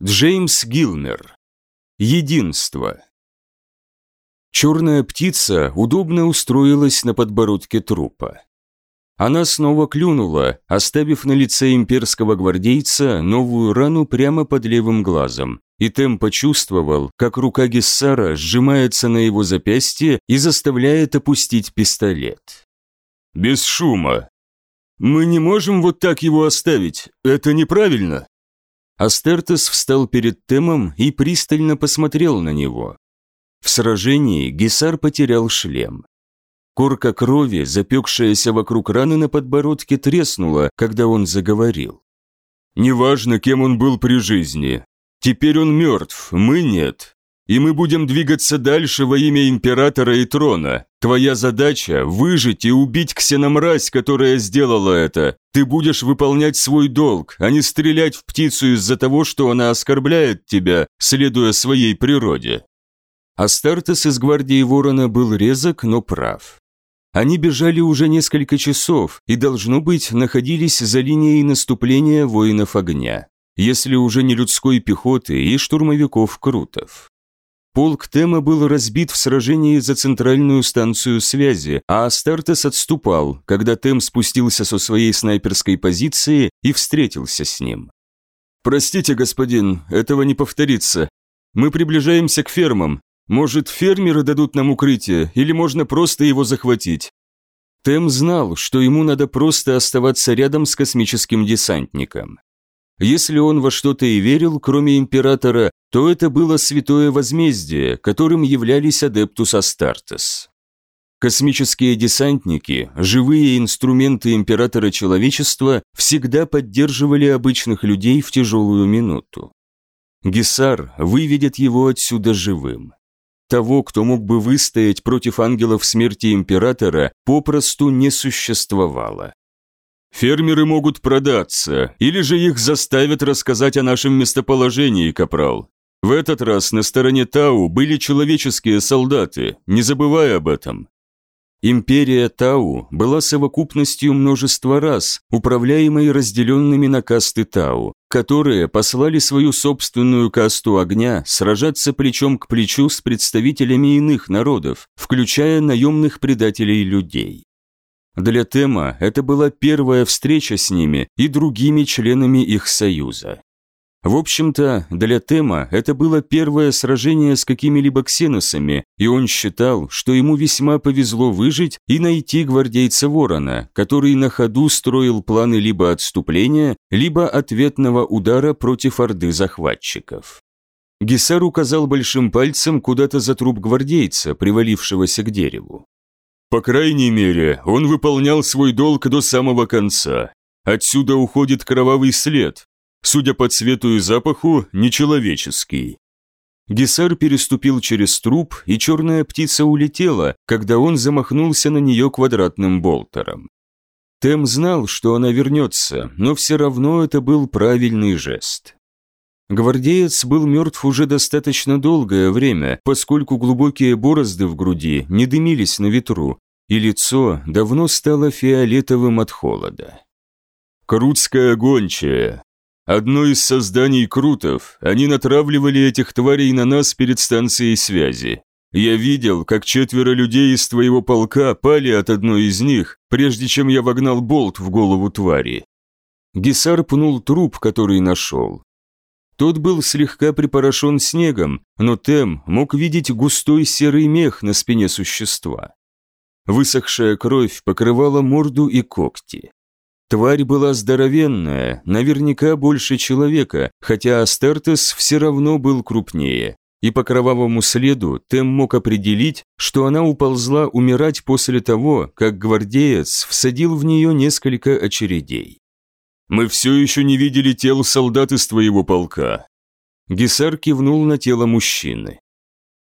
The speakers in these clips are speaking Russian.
Джеймс Гилмер. Единство. Черная птица удобно устроилась на подбородке трупа. Она снова клюнула, оставив на лице имперского гвардейца новую рану прямо под левым глазом, и Тем почувствовал, как рука Гессара сжимается на его запястье и заставляет опустить пистолет. «Без шума. Мы не можем вот так его оставить, это неправильно», Астертес встал перед Темом и пристально посмотрел на него. В сражении Гесар потерял шлем. Корка крови, запекшаяся вокруг раны на подбородке, треснула, когда он заговорил. «Неважно, кем он был при жизни. Теперь он мертв, мы нет и мы будем двигаться дальше во имя императора и трона. Твоя задача – выжить и убить ксеномразь, которая сделала это. Ты будешь выполнять свой долг, а не стрелять в птицу из-за того, что она оскорбляет тебя, следуя своей природе». Астартес из гвардии Ворона был резок, но прав. Они бежали уже несколько часов и, должно быть, находились за линией наступления воинов огня, если уже не людской пехоты и штурмовиков-крутов. Полк Тема был разбит в сражении за центральную станцию связи, а Астартес отступал, когда Тем спустился со своей снайперской позиции и встретился с ним. «Простите, господин, этого не повторится. Мы приближаемся к фермам. Может, фермеры дадут нам укрытие, или можно просто его захватить?» Тем знал, что ему надо просто оставаться рядом с космическим десантником. Если он во что-то и верил, кроме императора, то это было святое возмездие, которым являлись Адептус Астартес. Космические десантники, живые инструменты императора человечества, всегда поддерживали обычных людей в тяжелую минуту. Гесар выведет его отсюда живым. Того, кто мог бы выстоять против ангелов смерти императора, попросту не существовало. Фермеры могут продаться, или же их заставят рассказать о нашем местоположении, капрал. В этот раз на стороне Тау были человеческие солдаты, не забывай об этом. Империя Тау была совокупностью множества рас, управляемой разделенными на касты Тау, которые послали свою собственную касту огня сражаться плечом к плечу с представителями иных народов, включая наемных предателей людей. Для Тема это была первая встреча с ними и другими членами их союза. В общем-то, для Тема это было первое сражение с какими-либо ксеносами, и он считал, что ему весьма повезло выжить и найти гвардейца Ворона, который на ходу строил планы либо отступления, либо ответного удара против орды захватчиков. Гесар указал большим пальцем куда-то за труп гвардейца, привалившегося к дереву. По крайней мере, он выполнял свой долг до самого конца. Отсюда уходит кровавый след. Судя по цвету и запаху, нечеловеческий. Гесар переступил через труп, и черная птица улетела, когда он замахнулся на нее квадратным болтером. Тем знал, что она вернется, но все равно это был правильный жест. Гвардеец был мертв уже достаточно долгое время, поскольку глубокие борозды в груди не дымились на ветру, и лицо давно стало фиолетовым от холода. Крутская гончая. Одно из созданий крутов, они натравливали этих тварей на нас перед станцией связи. Я видел, как четверо людей из твоего полка пали от одной из них, прежде чем я вогнал болт в голову твари. Гисар пнул труп, который нашел, тот был слегка припорошен снегом, но Тем мог видеть густой серый мех на спине существа. Высохшая кровь покрывала морду и когти. Тварь была здоровенная, наверняка больше человека, хотя Астертес все равно был крупнее, и по кровавому следу Тем мог определить, что она уползла умирать после того, как гвардеец всадил в нее несколько очередей. Мы все еще не видели тел солдат из твоего полка». Гесар кивнул на тело мужчины.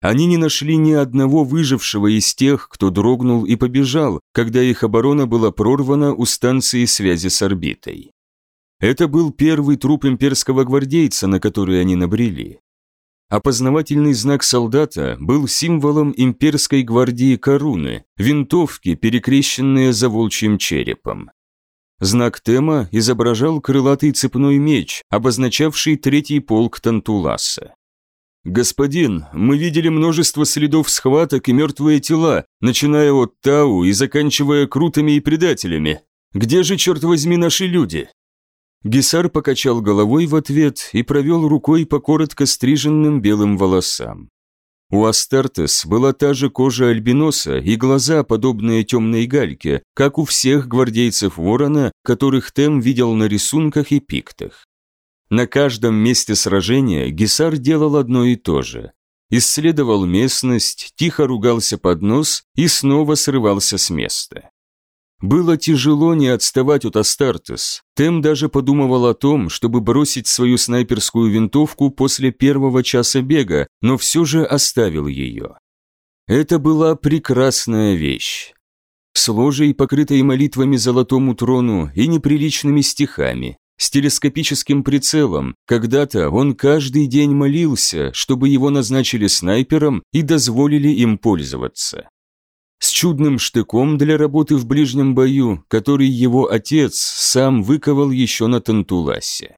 Они не нашли ни одного выжившего из тех, кто дрогнул и побежал, когда их оборона была прорвана у станции связи с орбитой. Это был первый труп имперского гвардейца, на который они набрели. Опознавательный знак солдата был символом имперской гвардии Коруны, винтовки, перекрещенные за волчьим черепом. Знак Тема изображал крылатый цепной меч, обозначавший третий полк Тантуласа. «Господин, мы видели множество следов схваток и мертвые тела, начиная от Тау и заканчивая крутыми и предателями. Где же, черт возьми, наши люди?» Гисар покачал головой в ответ и провел рукой по коротко стриженным белым волосам. У Астартес была та же кожа альбиноса и глаза, подобные темной гальке, как у всех гвардейцев Ворона, которых Тем видел на рисунках и пиктах. На каждом месте сражения Гисар делал одно и то же. Исследовал местность, тихо ругался под нос и снова срывался с места. Было тяжело не отставать от Астартес. Тем даже подумывал о том, чтобы бросить свою снайперскую винтовку после первого часа бега, но все же оставил ее. Это была прекрасная вещь. С ложей, покрытой молитвами золотому трону и неприличными стихами, с телескопическим прицелом, когда-то он каждый день молился, чтобы его назначили снайпером и дозволили им пользоваться с чудным штыком для работы в ближнем бою, который его отец сам выковал еще на Тантуласе.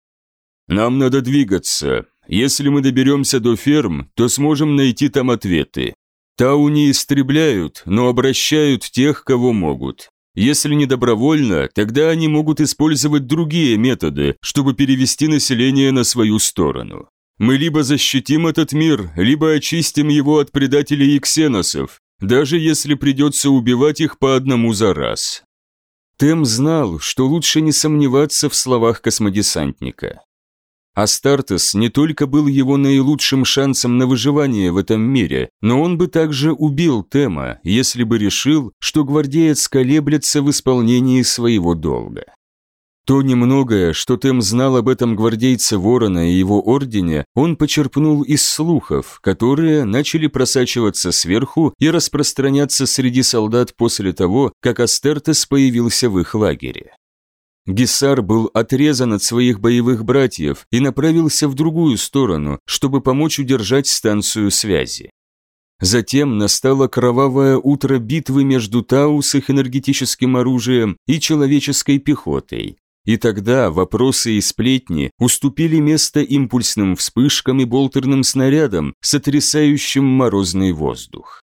«Нам надо двигаться. Если мы доберемся до ферм, то сможем найти там ответы. Тау не истребляют, но обращают тех, кого могут. Если не добровольно, тогда они могут использовать другие методы, чтобы перевести население на свою сторону. Мы либо защитим этот мир, либо очистим его от предателей и ксеносов, даже если придется убивать их по одному за раз. Тем знал, что лучше не сомневаться в словах космодесантника. Астартес не только был его наилучшим шансом на выживание в этом мире, но он бы также убил Тема, если бы решил, что гвардеец колеблется в исполнении своего долга. То немногое, что Тем знал об этом гвардейце Ворона и его ордене, он почерпнул из слухов, которые начали просачиваться сверху и распространяться среди солдат после того, как Астертес появился в их лагере. Гиссар был отрезан от своих боевых братьев и направился в другую сторону, чтобы помочь удержать станцию связи. Затем настало кровавое утро битвы между Тау с их энергетическим оружием и человеческой пехотой, и тогда вопросы и сплетни уступили место импульсным вспышкам и болтерным снарядам, сотрясающим морозный воздух.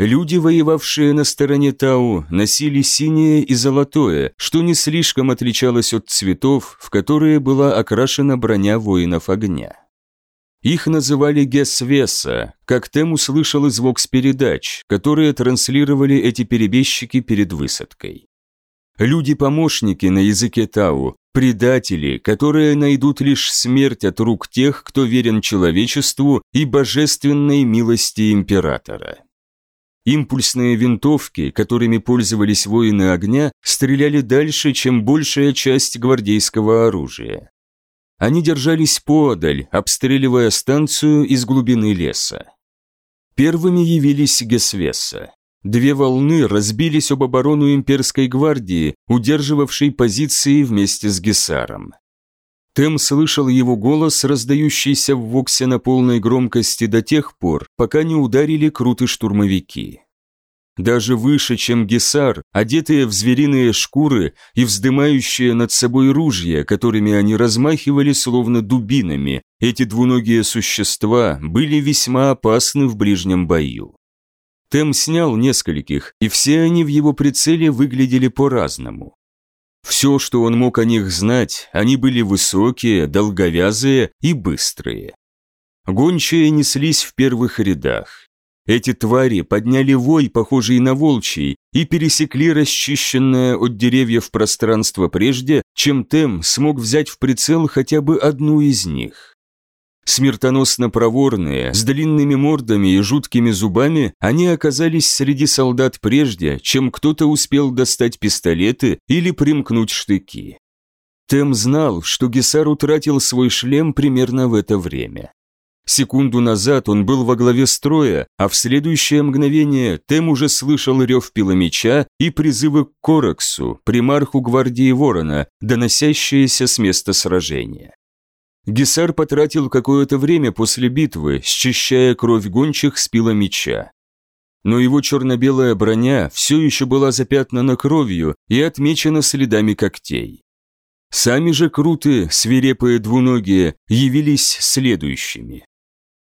Люди, воевавшие на стороне Тау, носили синее и золотое, что не слишком отличалось от цветов, в которые была окрашена броня воинов огня. Их называли Гесвеса, как Тем услышал из вокс-передач, которые транслировали эти перебежчики перед высадкой. Люди-помощники на языке Тау, предатели, которые найдут лишь смерть от рук тех, кто верен человечеству и божественной милости императора. Импульсные винтовки, которыми пользовались воины огня, стреляли дальше, чем большая часть гвардейского оружия. Они держались поодаль, обстреливая станцию из глубины леса. Первыми явились Гесвеса. Две волны разбились об оборону имперской гвардии, удерживавшей позиции вместе с Гесаром. Тем слышал его голос, раздающийся в Воксе на полной громкости до тех пор, пока не ударили круты штурмовики. Даже выше, чем Гесар, одетые в звериные шкуры и вздымающие над собой ружья, которыми они размахивали словно дубинами, эти двуногие существа были весьма опасны в ближнем бою. Тем снял нескольких, и все они в его прицеле выглядели по-разному. Все, что он мог о них знать, они были высокие, долговязые и быстрые. Гончие неслись в первых рядах. Эти твари подняли вой, похожий на волчий, и пересекли расчищенное от деревьев пространство прежде, чем Тем смог взять в прицел хотя бы одну из них. Смертоносно проворные, с длинными мордами и жуткими зубами, они оказались среди солдат прежде, чем кто-то успел достать пистолеты или примкнуть штыки. Тем знал, что Гесар утратил свой шлем примерно в это время. Секунду назад он был во главе строя, а в следующее мгновение Тем уже слышал рев пиломеча и призывы к Кораксу, примарху гвардии Ворона, доносящиеся с места сражения. Гесар потратил какое-то время после битвы, счищая кровь гончих с пила меча. но его черно-белая броня все еще была запятнана кровью и отмечена следами когтей. Сами же круты, свирепые двуногие, явились следующими.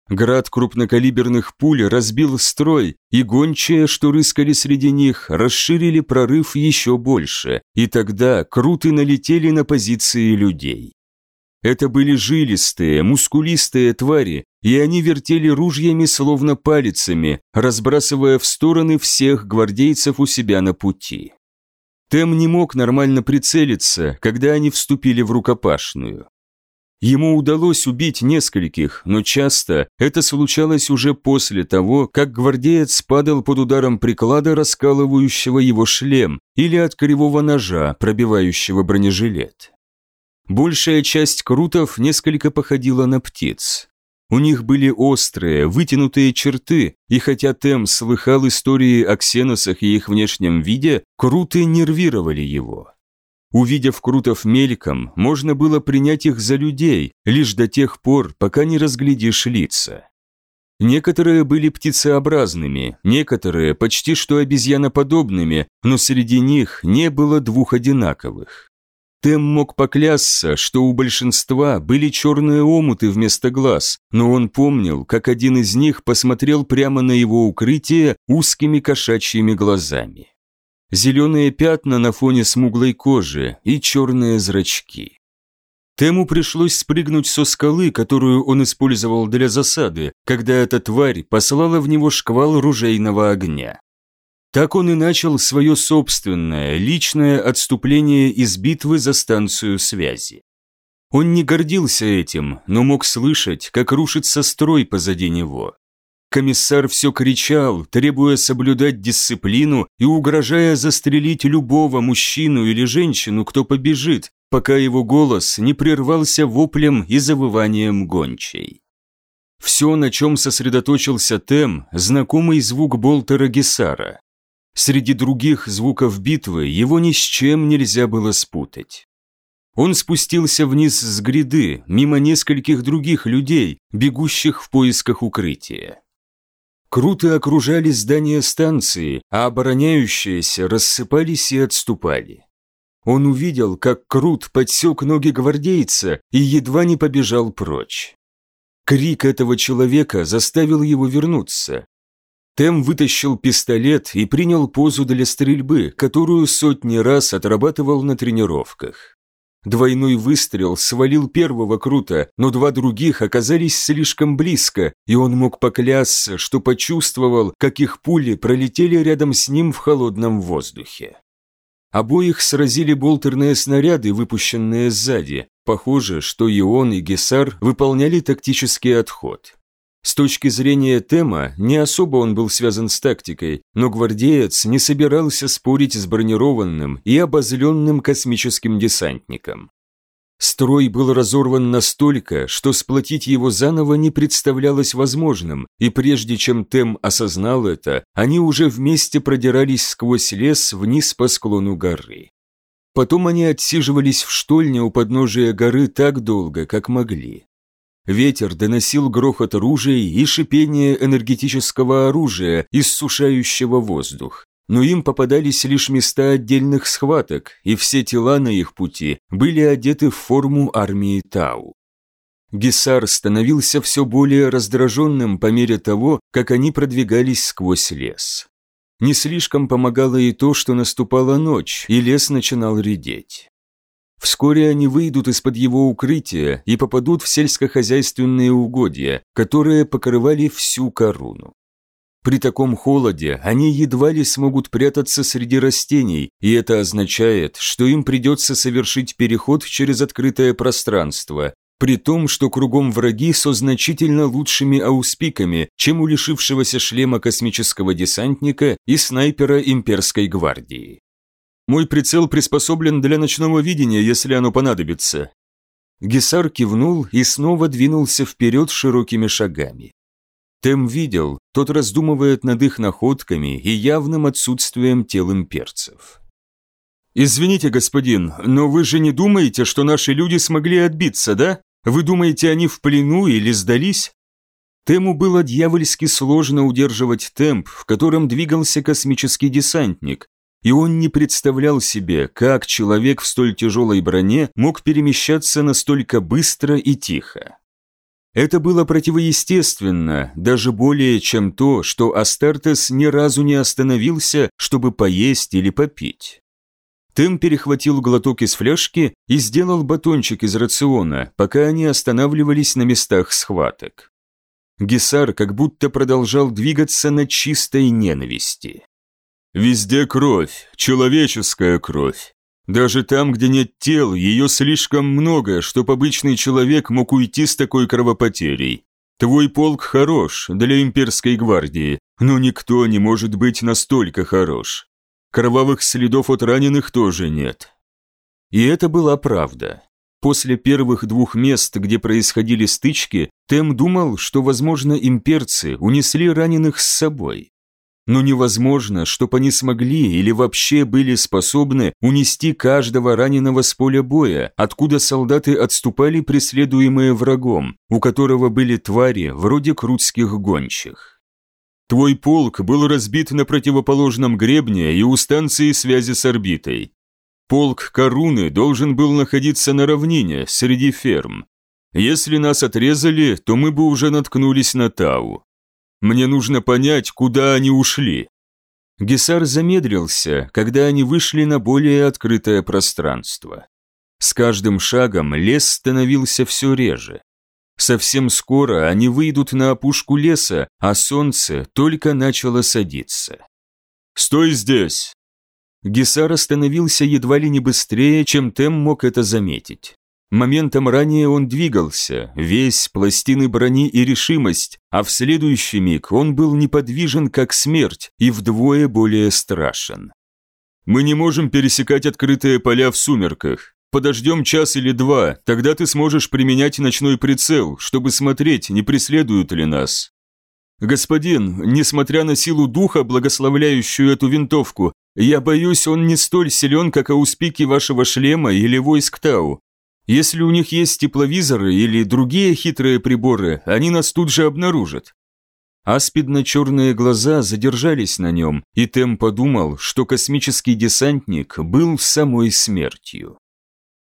Град крупнокалиберных пуль разбил строй, и гончие, что рыскали среди них, расширили прорыв еще больше, и тогда круты налетели на позиции людей. Это были жилистые, мускулистые твари, и они вертели ружьями словно палицами, разбрасывая в стороны всех гвардейцев у себя на пути. Тем не мог нормально прицелиться, когда они вступили в рукопашную. Ему удалось убить нескольких, но часто это случалось уже после того, как гвардеец падал под ударом приклада, раскалывающего его шлем, или от кривого ножа, пробивающего бронежилет. Большая часть крутов несколько походила на птиц. У них были острые, вытянутые черты, и хотя Тем слыхал истории о ксеносах и их внешнем виде, круты нервировали его. Увидев крутов мельком, можно было принять их за людей, лишь до тех пор, пока не разглядишь лица. Некоторые были птицеобразными, некоторые почти что обезьяноподобными, но среди них не было двух одинаковых. Тем мог поклясться, что у большинства были черные омуты вместо глаз, но он помнил, как один из них посмотрел прямо на его укрытие узкими кошачьими глазами зеленые пятна на фоне смуглой кожи и черные зрачки. Тему пришлось спрыгнуть со скалы, которую он использовал для засады, когда эта тварь послала в него шквал ружейного огня. Так он и начал свое собственное, личное отступление из битвы за станцию связи. Он не гордился этим, но мог слышать, как рушится строй позади него. Комиссар все кричал, требуя соблюдать дисциплину и угрожая застрелить любого мужчину или женщину, кто побежит, пока его голос не прервался воплем и завыванием гончей. Все, на чем сосредоточился Тем, знакомый звук болтера Гесара. Среди других звуков битвы его ни с чем нельзя было спутать. Он спустился вниз с гряды, мимо нескольких других людей, бегущих в поисках укрытия. Круты окружали здание станции, а обороняющиеся рассыпались и отступали. Он увидел, как Крут подсек ноги гвардейца и едва не побежал прочь. Крик этого человека заставил его вернуться. Тем вытащил пистолет и принял позу для стрельбы, которую сотни раз отрабатывал на тренировках. Двойной выстрел свалил первого круто, но два других оказались слишком близко, и он мог поклясться, что почувствовал, как их пули пролетели рядом с ним в холодном воздухе. Обоих сразили болтерные снаряды, выпущенные сзади. Похоже, что и он, и Гесар выполняли тактический отход. С точки зрения Тема, не особо он был связан с тактикой, но гвардеец не собирался спорить с бронированным и обозленным космическим десантником. Строй был разорван настолько, что сплотить его заново не представлялось возможным, и прежде чем Тем осознал это, они уже вместе продирались сквозь лес вниз по склону горы. Потом они отсиживались в штольне у подножия горы так долго, как могли. Ветер доносил грохот ружей и шипение энергетического оружия, иссушающего воздух. Но им попадались лишь места отдельных схваток, и все тела на их пути были одеты в форму армии Тау. Гесар становился все более раздраженным по мере того, как они продвигались сквозь лес. Не слишком помогало и то, что наступала ночь, и лес начинал редеть. Вскоре они выйдут из-под его укрытия и попадут в сельскохозяйственные угодья, которые покрывали всю корону. При таком холоде они едва ли смогут прятаться среди растений, и это означает, что им придется совершить переход через открытое пространство, при том, что кругом враги со значительно лучшими ауспиками, чем у лишившегося шлема космического десантника и снайпера имперской гвардии. Мой прицел приспособлен для ночного видения, если оно понадобится». Гесар кивнул и снова двинулся вперед широкими шагами. Тем видел, тот раздумывает над их находками и явным отсутствием тел имперцев. «Извините, господин, но вы же не думаете, что наши люди смогли отбиться, да? Вы думаете, они в плену или сдались?» Тему было дьявольски сложно удерживать темп, в котором двигался космический десантник, и он не представлял себе, как человек в столь тяжелой броне мог перемещаться настолько быстро и тихо. Это было противоестественно, даже более чем то, что Астартес ни разу не остановился, чтобы поесть или попить. Тем перехватил глоток из фляжки и сделал батончик из рациона, пока они останавливались на местах схваток. Гесар как будто продолжал двигаться на чистой ненависти. «Везде кровь, человеческая кровь. Даже там, где нет тел, ее слишком много, чтоб обычный человек мог уйти с такой кровопотерей. Твой полк хорош для имперской гвардии, но никто не может быть настолько хорош. Кровавых следов от раненых тоже нет. И это была правда. После первых двух мест, где происходили стычки, Тем думал, что, возможно, имперцы унесли раненых с собой. Но невозможно, чтобы они смогли или вообще были способны унести каждого раненого с поля боя, откуда солдаты отступали, преследуемые врагом, у которого были твари вроде крутских гончих. Твой полк был разбит на противоположном гребне и у станции связи с орбитой. Полк Коруны должен был находиться на равнине, среди ферм. Если нас отрезали, то мы бы уже наткнулись на Тау. Мне нужно понять, куда они ушли». Гесар замедлился, когда они вышли на более открытое пространство. С каждым шагом лес становился все реже. Совсем скоро они выйдут на опушку леса, а солнце только начало садиться. «Стой здесь!» Гесар остановился едва ли не быстрее, чем Тем мог это заметить. Моментом ранее он двигался, весь пластины брони и решимость, а в следующий миг он был неподвижен, как смерть, и вдвое более страшен. «Мы не можем пересекать открытые поля в сумерках. Подождем час или два, тогда ты сможешь применять ночной прицел, чтобы смотреть, не преследуют ли нас». «Господин, несмотря на силу духа, благословляющую эту винтовку, я боюсь, он не столь силен, как ауспики вашего шлема или войск Тау. Если у них есть тепловизоры или другие хитрые приборы, они нас тут же обнаружат. Аспидно-черные глаза задержались на нем, и Тем подумал, что космический десантник был самой смертью.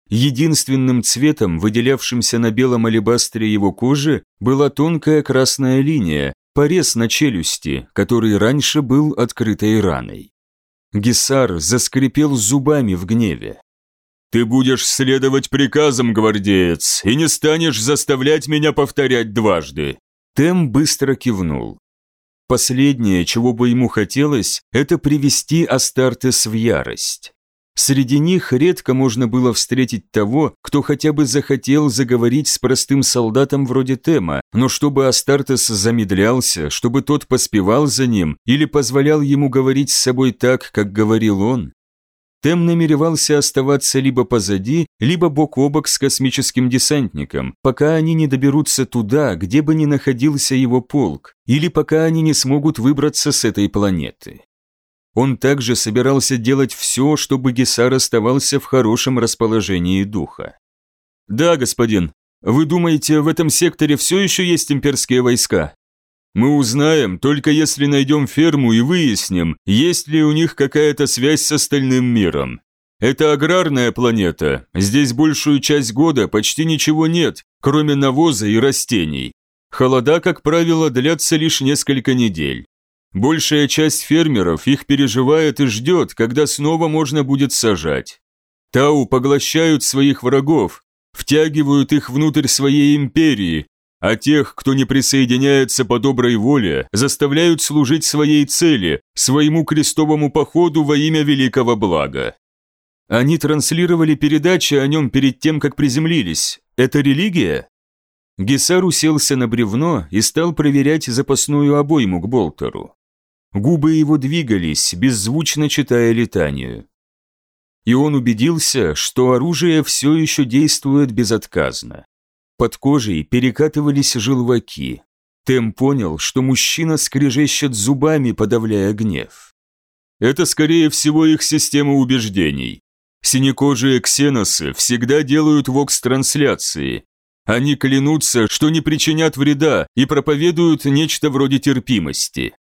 Единственным цветом, выделявшимся на белом алебастре его кожи, была тонкая красная линия, порез на челюсти, который раньше был открытой раной. Гисар заскрипел зубами в гневе. Ты будешь следовать приказам, гвардеец, и не станешь заставлять меня повторять дважды». Тем быстро кивнул. Последнее, чего бы ему хотелось, это привести Астартес в ярость. Среди них редко можно было встретить того, кто хотя бы захотел заговорить с простым солдатом вроде Тема, но чтобы Астартес замедлялся, чтобы тот поспевал за ним или позволял ему говорить с собой так, как говорил он, Тем намеревался оставаться либо позади, либо бок о бок с космическим десантником, пока они не доберутся туда, где бы ни находился его полк, или пока они не смогут выбраться с этой планеты. Он также собирался делать все, чтобы Гесар оставался в хорошем расположении духа. «Да, господин. Вы думаете, в этом секторе все еще есть имперские войска?» Мы узнаем, только если найдем ферму и выясним, есть ли у них какая-то связь с остальным миром. Это аграрная планета, здесь большую часть года почти ничего нет, кроме навоза и растений. Холода, как правило, длятся лишь несколько недель. Большая часть фермеров их переживает и ждет, когда снова можно будет сажать. Тау поглощают своих врагов, втягивают их внутрь своей империи, а тех, кто не присоединяется по доброй воле, заставляют служить своей цели, своему крестовому походу во имя великого блага. Они транслировали передачи о нем перед тем, как приземлились. Это религия? Гесар уселся на бревно и стал проверять запасную обойму к болтеру. Губы его двигались, беззвучно читая летанию. И он убедился, что оружие все еще действует безотказно. Под кожей перекатывались желваки. Тем понял, что мужчина скрежещет зубами, подавляя гнев. Это, скорее всего, их система убеждений. Синекожие ксеносы всегда делают вокс-трансляции. Они клянутся, что не причинят вреда и проповедуют нечто вроде терпимости.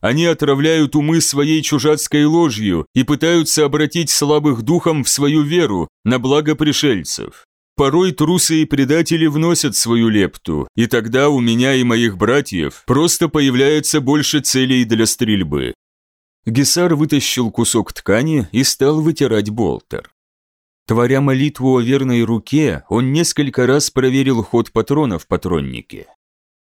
Они отравляют умы своей чужацкой ложью и пытаются обратить слабых духом в свою веру на благо пришельцев. Порой трусы и предатели вносят свою лепту, и тогда у меня и моих братьев просто появляется больше целей для стрельбы. Гесар вытащил кусок ткани и стал вытирать болтер. Творя молитву о верной руке, он несколько раз проверил ход патрона в патроннике.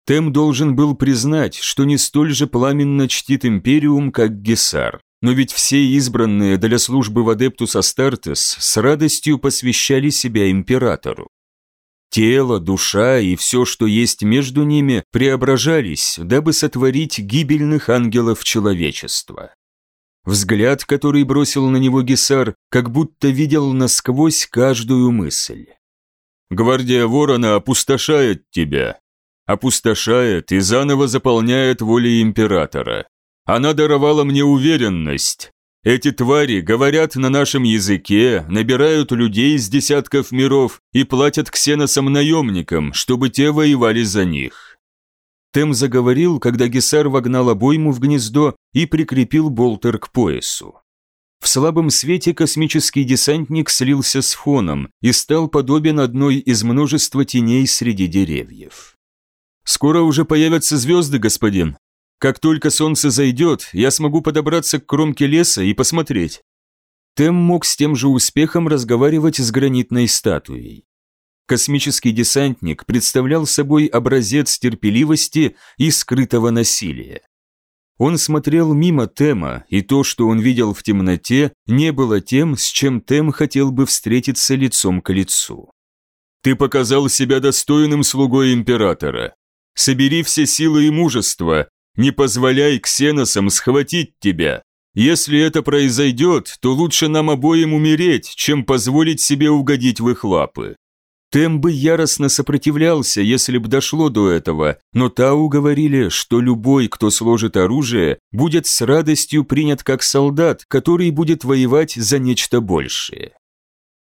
Тем должен был признать, что не столь же пламенно чтит Империум, как Гесар. Но ведь все избранные для службы в Адептус Астартес с радостью посвящали себя Императору. Тело, душа и все, что есть между ними, преображались, дабы сотворить гибельных ангелов человечества. Взгляд, который бросил на него Гесар, как будто видел насквозь каждую мысль. «Гвардия Ворона опустошает тебя, опустошает и заново заполняет воли императора. Она даровала мне уверенность. Эти твари говорят на нашем языке, набирают людей из десятков миров и платят ксеносам-наемникам, чтобы те воевали за них. Тем заговорил, когда Гесар вогнал обойму в гнездо и прикрепил болтер к поясу. В слабом свете космический десантник слился с фоном и стал подобен одной из множества теней среди деревьев. «Скоро уже появятся звезды, господин. Как только солнце зайдет, я смогу подобраться к кромке леса и посмотреть». Тем мог с тем же успехом разговаривать с гранитной статуей. Космический десантник представлял собой образец терпеливости и скрытого насилия. Он смотрел мимо Тема, и то, что он видел в темноте, не было тем, с чем Тем хотел бы встретиться лицом к лицу. «Ты показал себя достойным слугой императора. Собери все силы и мужество, не позволяй ксеносам схватить тебя. Если это произойдет, то лучше нам обоим умереть, чем позволить себе угодить в их лапы. Тем бы яростно сопротивлялся, если б дошло до этого, но Тау говорили, что любой, кто сложит оружие, будет с радостью принят как солдат, который будет воевать за нечто большее.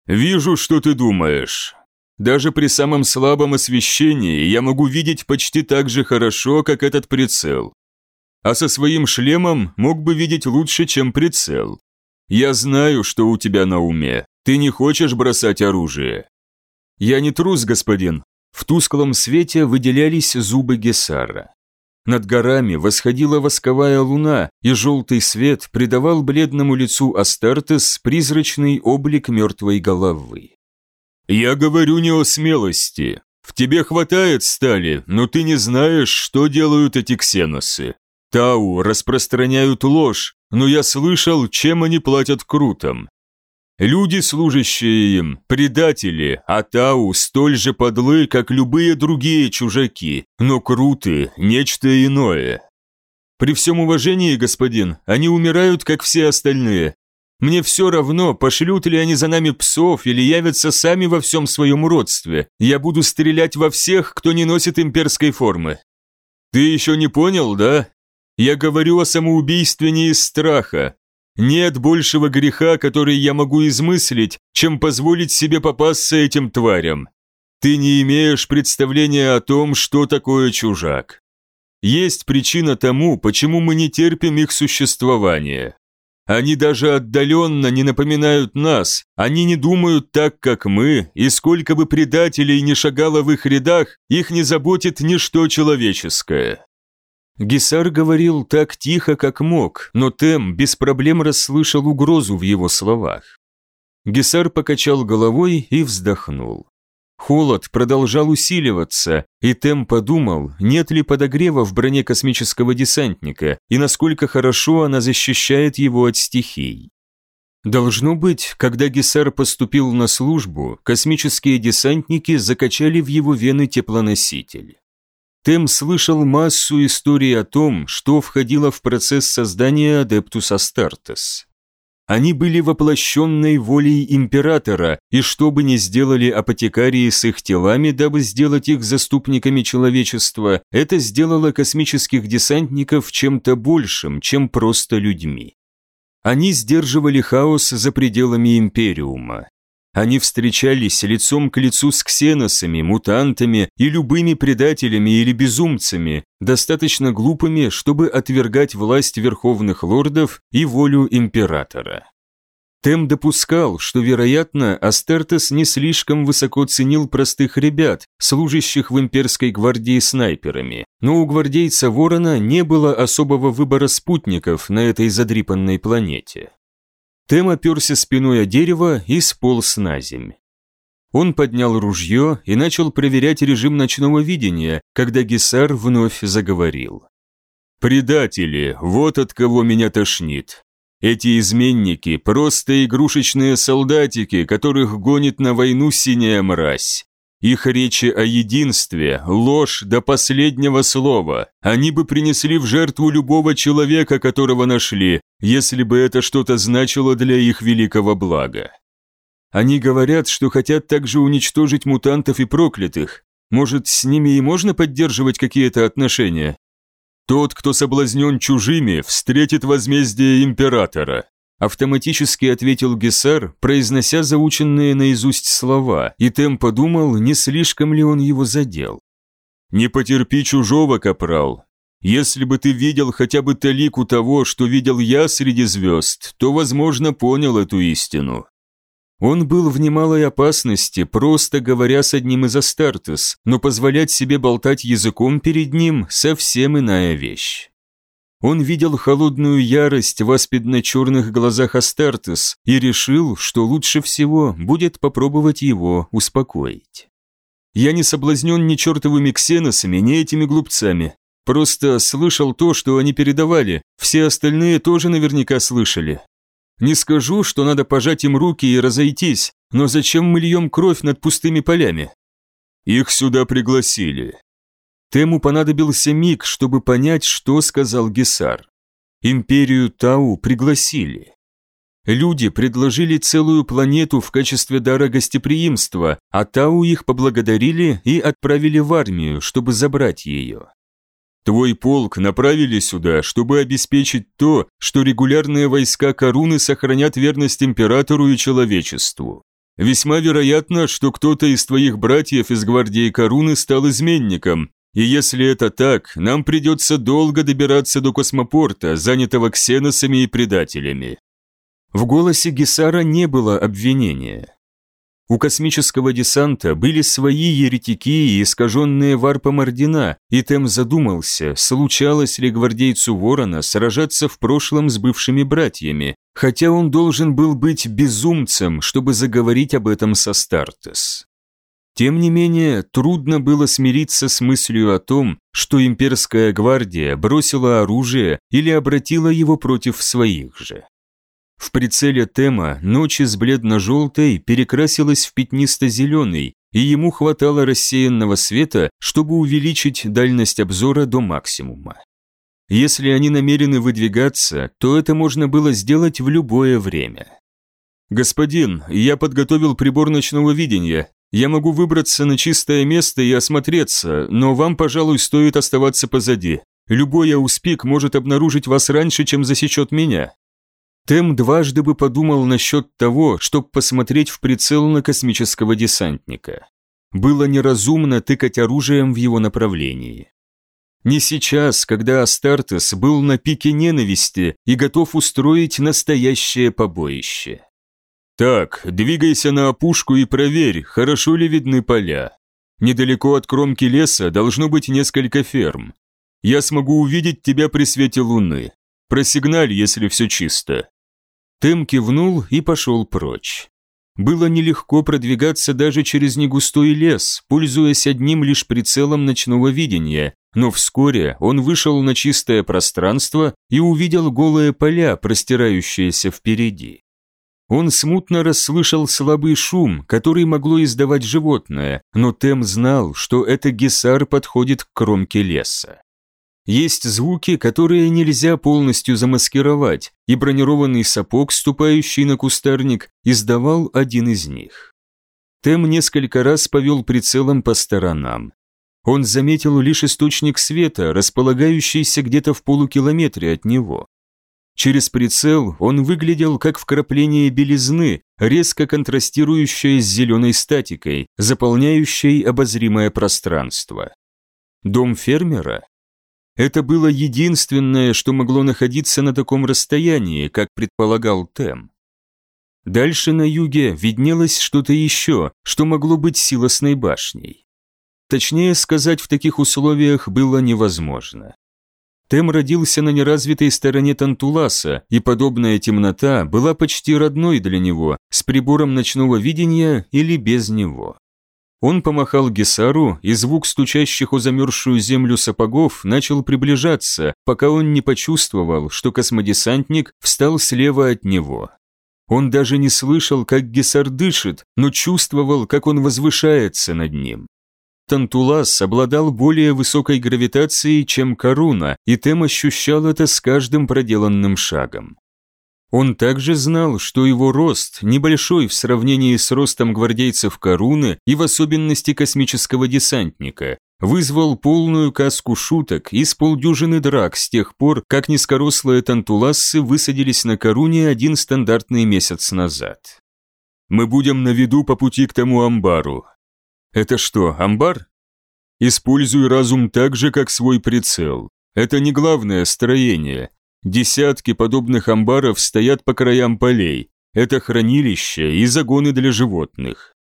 «Вижу, что ты думаешь. Даже при самом слабом освещении я могу видеть почти так же хорошо, как этот прицел. А со своим шлемом мог бы видеть лучше, чем прицел. Я знаю, что у тебя на уме. Ты не хочешь бросать оружие. «Я не трус, господин». В тусклом свете выделялись зубы Гесара. Над горами восходила восковая луна, и желтый свет придавал бледному лицу Астартес призрачный облик мертвой головы. «Я говорю не о смелости. В тебе хватает стали, но ты не знаешь, что делают эти ксеносы. Тау распространяют ложь, но я слышал, чем они платят крутом. Люди, служащие им, предатели, а Тау столь же подлы, как любые другие чужаки, но круты, нечто иное. При всем уважении, господин, они умирают, как все остальные. Мне все равно, пошлют ли они за нами псов или явятся сами во всем своем родстве. Я буду стрелять во всех, кто не носит имперской формы. Ты еще не понял, да? Я говорю о самоубийстве из страха, нет большего греха, который я могу измыслить, чем позволить себе попасться этим тварям. Ты не имеешь представления о том, что такое чужак. Есть причина тому, почему мы не терпим их существование. Они даже отдаленно не напоминают нас, они не думают так, как мы, и сколько бы предателей не шагало в их рядах, их не заботит ничто человеческое. Гисар говорил так тихо, как мог, но Тем без проблем расслышал угрозу в его словах. Гисар покачал головой и вздохнул. Холод продолжал усиливаться, и Тем подумал, нет ли подогрева в броне космического десантника и насколько хорошо она защищает его от стихий. Должно быть, когда Гисар поступил на службу, космические десантники закачали в его вены теплоноситель. Тем слышал массу историй о том, что входило в процесс создания Адептус Астартес. Они были воплощенной волей императора, и что бы ни сделали апотекарии с их телами, дабы сделать их заступниками человечества, это сделало космических десантников чем-то большим, чем просто людьми. Они сдерживали хаос за пределами Империума. Они встречались лицом к лицу с ксеносами, мутантами и любыми предателями или безумцами, достаточно глупыми, чтобы отвергать власть верховных лордов и волю императора. Тем допускал, что, вероятно, Астертес не слишком высоко ценил простых ребят, служащих в имперской гвардии снайперами, но у гвардейца Ворона не было особого выбора спутников на этой задрипанной планете. Тем оперся спиной о дерево и сполз на земь. Он поднял ружье и начал проверять режим ночного видения, когда Гесар вновь заговорил. «Предатели, вот от кого меня тошнит. Эти изменники – просто игрушечные солдатики, которых гонит на войну синяя мразь. Их речи о единстве – ложь до последнего слова. Они бы принесли в жертву любого человека, которого нашли, если бы это что-то значило для их великого блага. Они говорят, что хотят также уничтожить мутантов и проклятых. Может, с ними и можно поддерживать какие-то отношения? Тот, кто соблазнен чужими, встретит возмездие императора. Автоматически ответил Гесар, произнося заученные наизусть слова, и Тем подумал, не слишком ли он его задел. «Не потерпи чужого, капрал. Если бы ты видел хотя бы талику того, что видел я среди звезд, то, возможно, понял эту истину». Он был в немалой опасности, просто говоря с одним из Астартес, но позволять себе болтать языком перед ним – совсем иная вещь. Он видел холодную ярость в аспидно-черных глазах Астартес и решил, что лучше всего будет попробовать его успокоить. «Я не соблазнен ни чертовыми ксеносами, ни этими глупцами. Просто слышал то, что они передавали, все остальные тоже наверняка слышали. Не скажу, что надо пожать им руки и разойтись, но зачем мы льем кровь над пустыми полями?» «Их сюда пригласили», Тему понадобился миг, чтобы понять, что сказал Гесар. Империю Тау пригласили. Люди предложили целую планету в качестве дара гостеприимства, а Тау их поблагодарили и отправили в армию, чтобы забрать ее. Твой полк направили сюда, чтобы обеспечить то, что регулярные войска Коруны сохранят верность императору и человечеству. Весьма вероятно, что кто-то из твоих братьев из гвардии Коруны стал изменником, и если это так, нам придется долго добираться до космопорта, занятого ксеносами и предателями». В голосе Гесара не было обвинения. У космического десанта были свои еретики и искаженные варпом ордена, и Тем задумался, случалось ли гвардейцу Ворона сражаться в прошлом с бывшими братьями, хотя он должен был быть безумцем, чтобы заговорить об этом со Стартес. Тем не менее, трудно было смириться с мыслью о том, что имперская гвардия бросила оружие или обратила его против своих же. В прицеле Тема ночь из бледно-желтой перекрасилась в пятнисто-зеленый, и ему хватало рассеянного света, чтобы увеличить дальность обзора до максимума. Если они намерены выдвигаться, то это можно было сделать в любое время. «Господин, я подготовил прибор ночного видения. Я могу выбраться на чистое место и осмотреться, но вам, пожалуй, стоит оставаться позади. Любой ауспик может обнаружить вас раньше, чем засечет меня». Тем дважды бы подумал насчет того, чтобы посмотреть в прицел на космического десантника. Было неразумно тыкать оружием в его направлении. Не сейчас, когда Астартес был на пике ненависти и готов устроить настоящее побоище. «Так, двигайся на опушку и проверь, хорошо ли видны поля. Недалеко от кромки леса должно быть несколько ферм. Я смогу увидеть тебя при свете луны. Просигналь, если все чисто». Тем кивнул и пошел прочь. Было нелегко продвигаться даже через негустой лес, пользуясь одним лишь прицелом ночного видения, но вскоре он вышел на чистое пространство и увидел голые поля, простирающиеся впереди. Он смутно расслышал слабый шум, который могло издавать животное, но Тем знал, что это гесар подходит к кромке леса. Есть звуки, которые нельзя полностью замаскировать, и бронированный сапог, ступающий на кустарник, издавал один из них. Тем несколько раз повел прицелом по сторонам. Он заметил лишь источник света, располагающийся где-то в полукилометре от него. Через прицел он выглядел как вкрапление белизны, резко контрастирующее с зеленой статикой, заполняющей обозримое пространство. Дом фермера? Это было единственное, что могло находиться на таком расстоянии, как предполагал Тем. Дальше на юге виднелось что-то еще, что могло быть силосной башней. Точнее сказать в таких условиях было невозможно. Тем родился на неразвитой стороне Тантуласа, и подобная темнота была почти родной для него, с прибором ночного видения или без него. Он помахал Гесару, и звук стучащих о замерзшую землю сапогов начал приближаться, пока он не почувствовал, что космодесантник встал слева от него. Он даже не слышал, как Гесар дышит, но чувствовал, как он возвышается над ним. Тантулас обладал более высокой гравитацией, чем Каруна, и Тем ощущал это с каждым проделанным шагом. Он также знал, что его рост небольшой в сравнении с ростом гвардейцев Каруны и в особенности космического десантника, вызвал полную каску шуток и с полдюжины драк с тех пор, как низкорослые тантулассы высадились на Каруне один стандартный месяц назад. «Мы будем на виду по пути к тому амбару», это что, амбар? Используй разум так же, как свой прицел. Это не главное строение. Десятки подобных амбаров стоят по краям полей. Это хранилища и загоны для животных.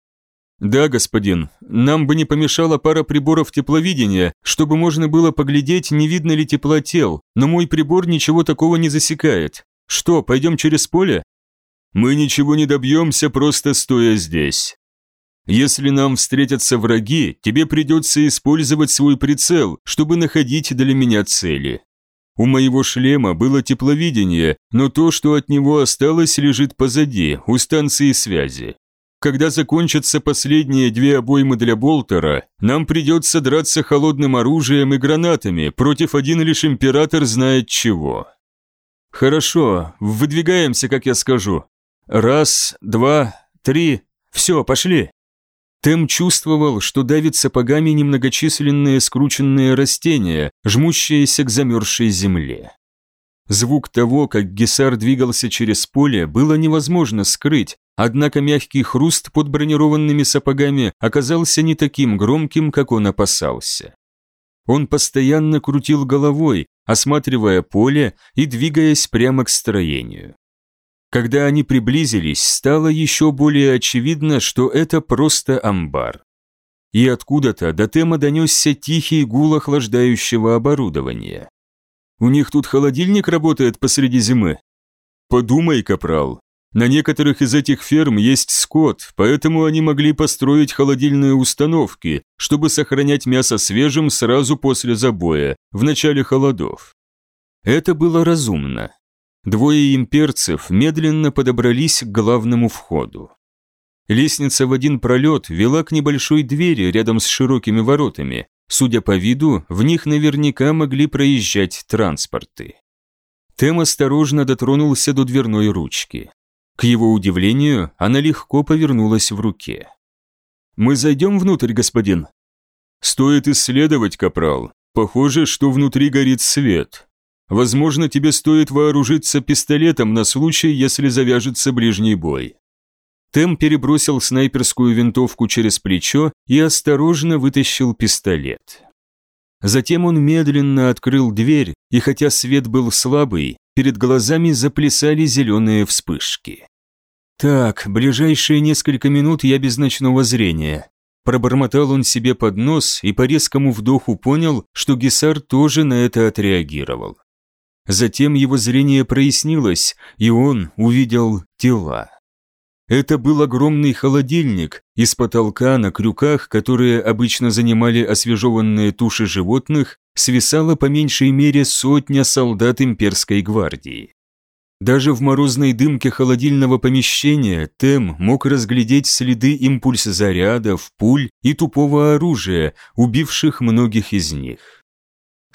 Да, господин, нам бы не помешала пара приборов тепловидения, чтобы можно было поглядеть, не видно ли тепла тел, но мой прибор ничего такого не засекает. Что, пойдем через поле? Мы ничего не добьемся, просто стоя здесь. Если нам встретятся враги, тебе придется использовать свой прицел, чтобы находить для меня цели. У моего шлема было тепловидение, но то, что от него осталось, лежит позади, у станции связи. Когда закончатся последние две обоймы для Болтера, нам придется драться холодным оружием и гранатами против один лишь император знает чего. Хорошо, выдвигаемся, как я скажу. Раз, два, три, все, пошли. Тем чувствовал, что давит сапогами немногочисленные скрученные растения, жмущиеся к замерзшей земле. Звук того, как Гесар двигался через поле, было невозможно скрыть, однако мягкий хруст под бронированными сапогами оказался не таким громким, как он опасался. Он постоянно крутил головой, осматривая поле и двигаясь прямо к строению. Когда они приблизились, стало еще более очевидно, что это просто амбар. И откуда-то до Тема донесся тихий гул охлаждающего оборудования. «У них тут холодильник работает посреди зимы?» «Подумай, капрал, на некоторых из этих ферм есть скот, поэтому они могли построить холодильные установки, чтобы сохранять мясо свежим сразу после забоя, в начале холодов. Это было разумно. Двое имперцев медленно подобрались к главному входу. Лестница в один пролет вела к небольшой двери рядом с широкими воротами. Судя по виду, в них наверняка могли проезжать транспорты. Тем осторожно дотронулся до дверной ручки. К его удивлению, она легко повернулась в руке. «Мы зайдем внутрь, господин?» «Стоит исследовать, капрал. Похоже, что внутри горит свет. Возможно, тебе стоит вооружиться пистолетом на случай, если завяжется ближний бой. Тем перебросил снайперскую винтовку через плечо и осторожно вытащил пистолет. Затем он медленно открыл дверь, и хотя свет был слабый, перед глазами заплясали зеленые вспышки. «Так, ближайшие несколько минут я без ночного зрения». Пробормотал он себе под нос и по резкому вдоху понял, что Гесар тоже на это отреагировал. Затем его зрение прояснилось, и он увидел тела. Это был огромный холодильник, из потолка на крюках, которые обычно занимали освежеванные туши животных, свисала по меньшей мере сотня солдат имперской гвардии. Даже в морозной дымке холодильного помещения Тем мог разглядеть следы импульса зарядов, пуль и тупого оружия, убивших многих из них.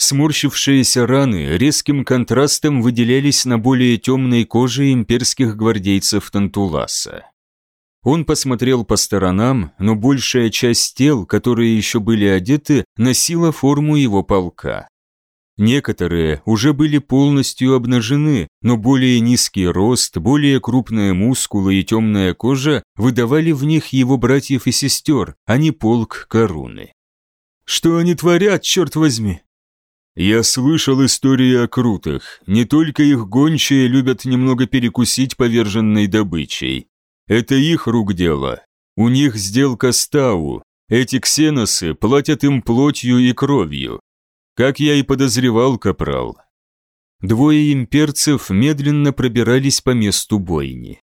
Сморщившиеся раны резким контрастом выделялись на более темной коже имперских гвардейцев Тантуласа. Он посмотрел по сторонам, но большая часть тел, которые еще были одеты, носила форму его полка. Некоторые уже были полностью обнажены, но более низкий рост, более крупные мускулы и темная кожа выдавали в них его братьев и сестер, а не полк Коруны. «Что они творят, черт возьми?» «Я слышал истории о крутых. Не только их гончие любят немного перекусить поверженной добычей. Это их рук дело. У них сделка с Тау. Эти ксеносы платят им плотью и кровью. Как я и подозревал, капрал. Двое имперцев медленно пробирались по месту бойни.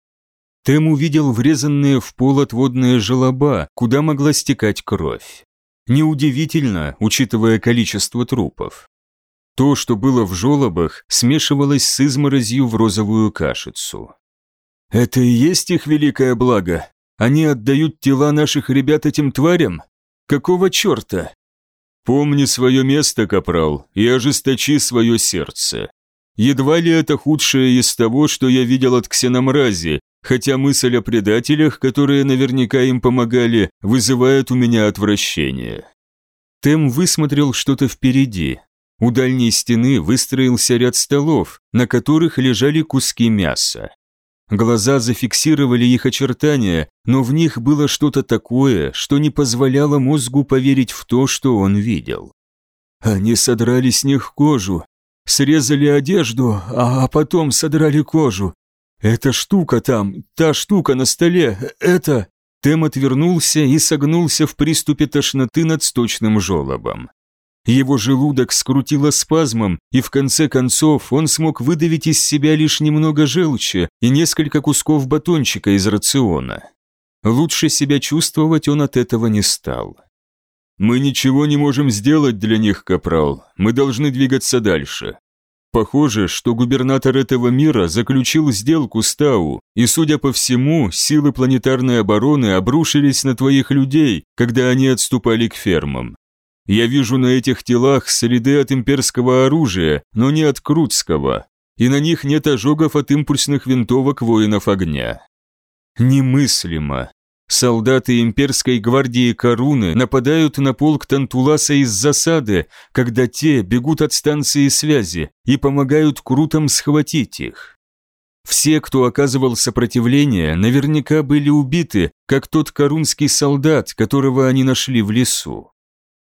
Тем увидел врезанные в пол отводные желоба, куда могла стекать кровь. Неудивительно, учитывая количество трупов. То, что было в желобах, смешивалось с изморозью в розовую кашицу. «Это и есть их великое благо? Они отдают тела наших ребят этим тварям? Какого черта?» Помни свое место, капрал, и ожесточи свое сердце. Едва ли это худшее из того, что я видел от ксеномрази, хотя мысль о предателях, которые наверняка им помогали, вызывает у меня отвращение. Тем высмотрел что-то впереди. У дальней стены выстроился ряд столов, на которых лежали куски мяса. Глаза зафиксировали их очертания, но в них было что-то такое, что не позволяло мозгу поверить в то, что он видел. Они содрали с них кожу, срезали одежду, а потом содрали кожу. Эта штука там, та штука на столе, это... Тем отвернулся и согнулся в приступе тошноты над сточным желобом. Его желудок скрутило спазмом, и в конце концов он смог выдавить из себя лишь немного желчи и несколько кусков батончика из рациона. Лучше себя чувствовать он от этого не стал. «Мы ничего не можем сделать для них, Капрал. Мы должны двигаться дальше. Похоже, что губернатор этого мира заключил сделку с Тау, и, судя по всему, силы планетарной обороны обрушились на твоих людей, когда они отступали к фермам. Я вижу на этих телах следы от имперского оружия, но не от крутского, и на них нет ожогов от импульсных винтовок воинов огня. Немыслимо. Солдаты имперской гвардии Каруны нападают на полк Тантуласа из засады, когда те бегут от станции связи и помогают крутам схватить их. Все, кто оказывал сопротивление, наверняка были убиты, как тот карунский солдат, которого они нашли в лесу.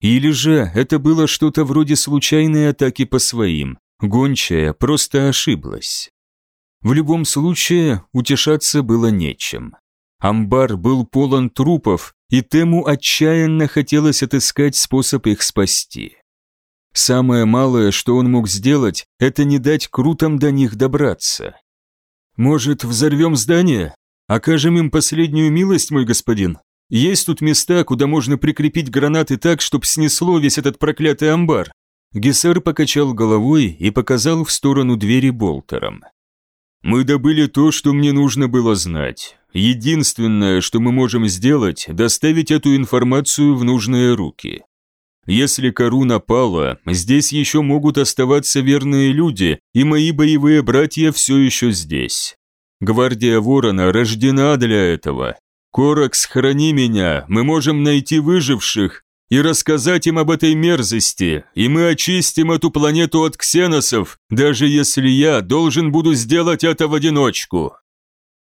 Или же это было что-то вроде случайной атаки по своим, гончая просто ошиблась. В любом случае, утешаться было нечем. Амбар был полон трупов, и Тему отчаянно хотелось отыскать способ их спасти. Самое малое, что он мог сделать, это не дать крутам до них добраться. «Может, взорвем здание? Окажем им последнюю милость, мой господин?» Есть тут места, куда можно прикрепить гранаты так, чтобы снесло весь этот проклятый амбар. Гессер покачал головой и показал в сторону двери болтером. «Мы добыли то, что мне нужно было знать. Единственное, что мы можем сделать, доставить эту информацию в нужные руки. Если Коруна пала, здесь еще могут оставаться верные люди, и мои боевые братья все еще здесь. Гвардия Ворона рождена для этого, «Коракс, храни меня, мы можем найти выживших и рассказать им об этой мерзости, и мы очистим эту планету от ксеносов, даже если я должен буду сделать это в одиночку».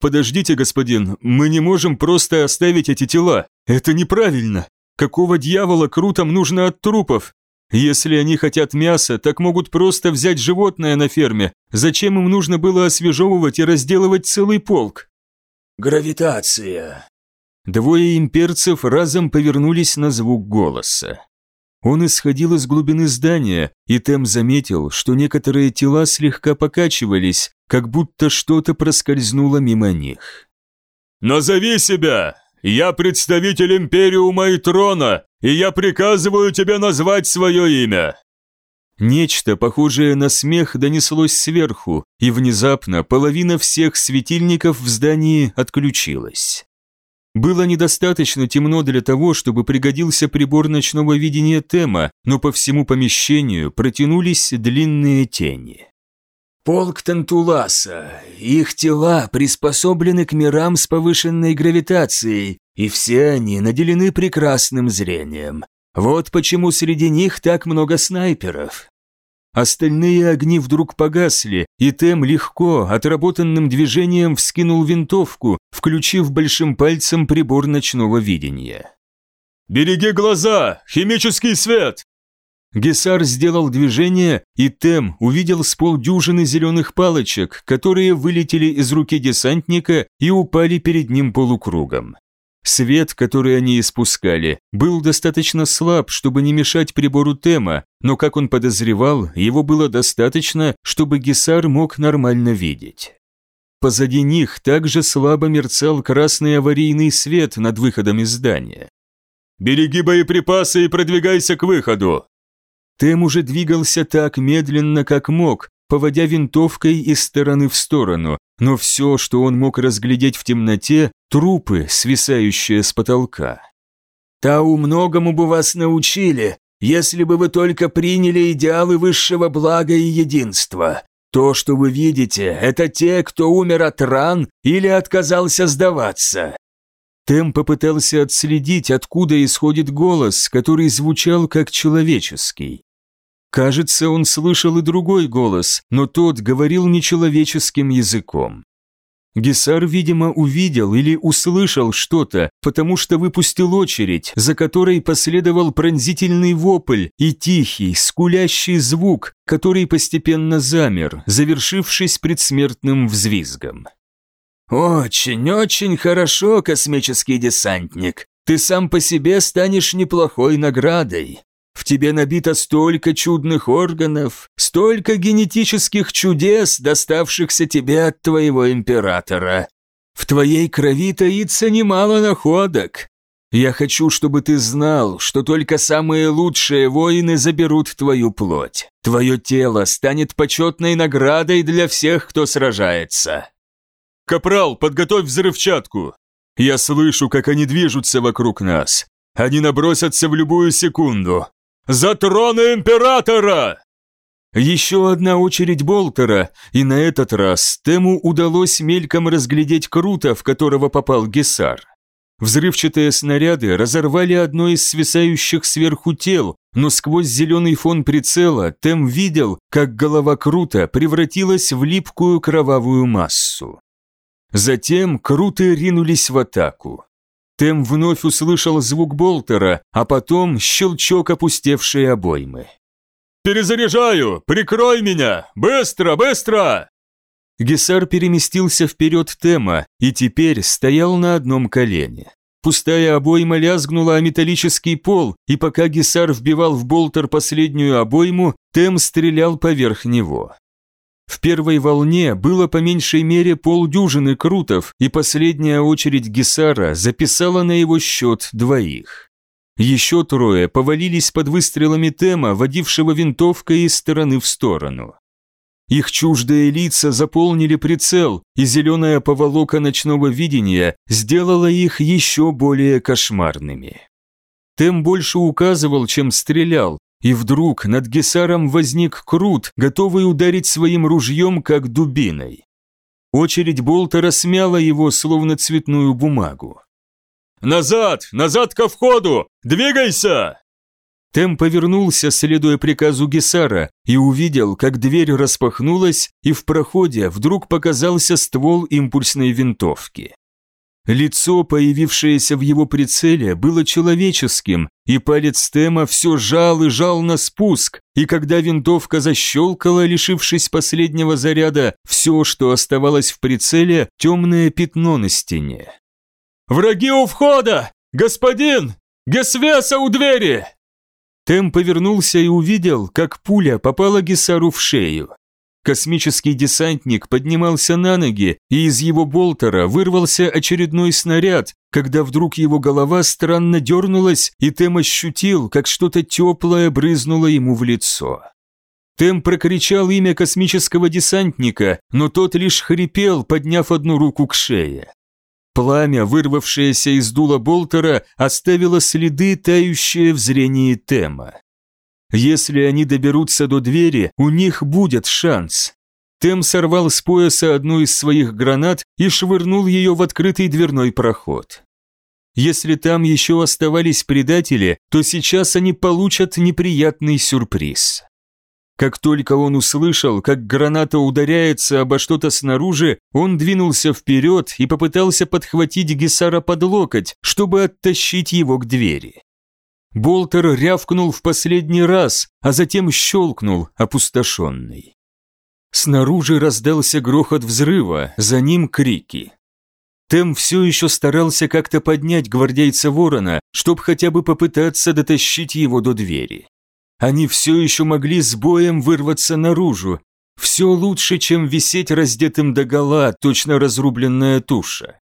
«Подождите, господин, мы не можем просто оставить эти тела. Это неправильно. Какого дьявола крутам нужно от трупов? Если они хотят мяса, так могут просто взять животное на ферме. Зачем им нужно было освежевывать и разделывать целый полк?» «Гравитация», Двое имперцев разом повернулись на звук голоса. Он исходил из глубины здания, и Тем заметил, что некоторые тела слегка покачивались, как будто что-то проскользнуло мимо них. «Назови себя! Я представитель Империума и Трона, и я приказываю тебе назвать свое имя!» Нечто, похожее на смех, донеслось сверху, и внезапно половина всех светильников в здании отключилась. Было недостаточно темно для того, чтобы пригодился прибор ночного видения Тема, но по всему помещению протянулись длинные тени. «Полк Тантуласа. Их тела приспособлены к мирам с повышенной гравитацией, и все они наделены прекрасным зрением. Вот почему среди них так много снайперов». Остальные огни вдруг погасли, и Тем легко, отработанным движением вскинул винтовку, включив большим пальцем прибор ночного видения. «Береги глаза! Химический свет!» Гесар сделал движение, и Тем увидел с полдюжины зеленых палочек, которые вылетели из руки десантника и упали перед ним полукругом. Свет, который они испускали, был достаточно слаб, чтобы не мешать прибору Тема, но, как он подозревал, его было достаточно, чтобы Гесар мог нормально видеть. Позади них также слабо мерцал красный аварийный свет над выходом из здания. «Береги боеприпасы и продвигайся к выходу!» Тем уже двигался так медленно, как мог, поводя винтовкой из стороны в сторону, но все, что он мог разглядеть в темноте, трупы, свисающие с потолка. «Тау многому бы вас научили, если бы вы только приняли идеалы высшего блага и единства. То, что вы видите, это те, кто умер от ран или отказался сдаваться». Тем попытался отследить, откуда исходит голос, который звучал как человеческий. Кажется, он слышал и другой голос, но тот говорил нечеловеческим языком. Гесар, видимо, увидел или услышал что-то, потому что выпустил очередь, за которой последовал пронзительный вопль и тихий, скулящий звук, который постепенно замер, завершившись предсмертным взвизгом. «Очень-очень хорошо, космический десантник. Ты сам по себе станешь неплохой наградой. В тебе набито столько чудных органов, столько генетических чудес, доставшихся тебе от твоего императора. В твоей крови таится немало находок. Я хочу, чтобы ты знал, что только самые лучшие воины заберут твою плоть. Твое тело станет почетной наградой для всех, кто сражается. Капрал, подготовь взрывчатку. Я слышу, как они движутся вокруг нас. Они набросятся в любую секунду. «За трон императора!» Еще одна очередь Болтера, и на этот раз Тему удалось мельком разглядеть круто, в которого попал Гесар. Взрывчатые снаряды разорвали одно из свисающих сверху тел, но сквозь зеленый фон прицела Тем видел, как голова Крута превратилась в липкую кровавую массу. Затем Круты ринулись в атаку. Тем вновь услышал звук болтера, а потом щелчок опустевшей обоймы. «Перезаряжаю! Прикрой меня! Быстро, быстро!» Гесар переместился вперед Тема и теперь стоял на одном колене. Пустая обойма лязгнула о металлический пол, и пока Гесар вбивал в болтер последнюю обойму, Тем стрелял поверх него. В первой волне было по меньшей мере полдюжины крутов, и последняя очередь Гесара записала на его счет двоих. Еще трое повалились под выстрелами Тема, водившего винтовкой из стороны в сторону. Их чуждые лица заполнили прицел, и зеленая поволока ночного видения сделала их еще более кошмарными. Тем больше указывал, чем стрелял, и вдруг над Гесаром возник Крут, готовый ударить своим ружьем, как дубиной. Очередь болта смяла его, словно цветную бумагу. «Назад! Назад ко входу! Двигайся!» Тем повернулся, следуя приказу Гесара, и увидел, как дверь распахнулась, и в проходе вдруг показался ствол импульсной винтовки. Лицо, появившееся в его прицеле, было человеческим, и палец Тема все жал и жал на спуск, и когда винтовка защелкала, лишившись последнего заряда, все, что оставалось в прицеле, темное пятно на стене. «Враги у входа! Господин! Гесвеса у двери!» Тем повернулся и увидел, как пуля попала Гесару в шею. Космический десантник поднимался на ноги, и из его болтера вырвался очередной снаряд, когда вдруг его голова странно дернулась, и Тем ощутил, как что-то теплое брызнуло ему в лицо. Тем прокричал имя космического десантника, но тот лишь хрипел, подняв одну руку к шее. Пламя, вырвавшееся из дула болтера, оставило следы, тающие в зрении Тема. Если они доберутся до двери, у них будет шанс. Тем сорвал с пояса одну из своих гранат и швырнул ее в открытый дверной проход. Если там еще оставались предатели, то сейчас они получат неприятный сюрприз. Как только он услышал, как граната ударяется обо что-то снаружи, он двинулся вперед и попытался подхватить Гесара под локоть, чтобы оттащить его к двери. Болтер рявкнул в последний раз, а затем щелкнул, опустошенный. Снаружи раздался грохот взрыва, за ним крики. Тем все еще старался как-то поднять гвардейца ворона, чтобы хотя бы попытаться дотащить его до двери. Они все еще могли с боем вырваться наружу. Все лучше, чем висеть раздетым догола, точно разрубленная туша.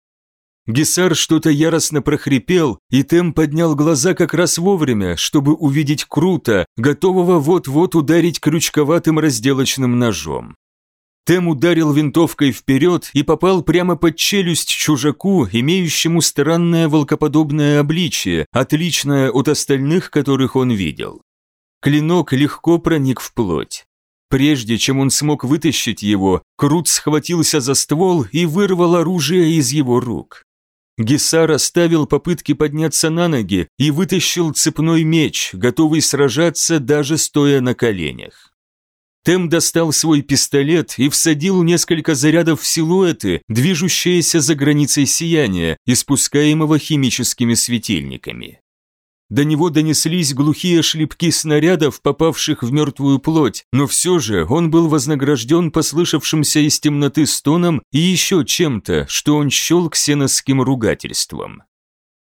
Гесар что-то яростно прохрипел, и Тем поднял глаза как раз вовремя, чтобы увидеть Крута, готового вот-вот ударить крючковатым разделочным ножом. Тем ударил винтовкой вперед и попал прямо под челюсть чужаку, имеющему странное волкоподобное обличие, отличное от остальных, которых он видел. Клинок легко проник в плоть. Прежде чем он смог вытащить его, Крут схватился за ствол и вырвал оружие из его рук. Гесар оставил попытки подняться на ноги и вытащил цепной меч, готовый сражаться даже стоя на коленях. Тем достал свой пистолет и всадил несколько зарядов в силуэты, движущиеся за границей сияния, испускаемого химическими светильниками. До него донеслись глухие шлепки снарядов, попавших в мертвую плоть, но все же он был вознагражден послышавшимся из темноты стоном и еще чем-то, что он счел ксеносским ругательством.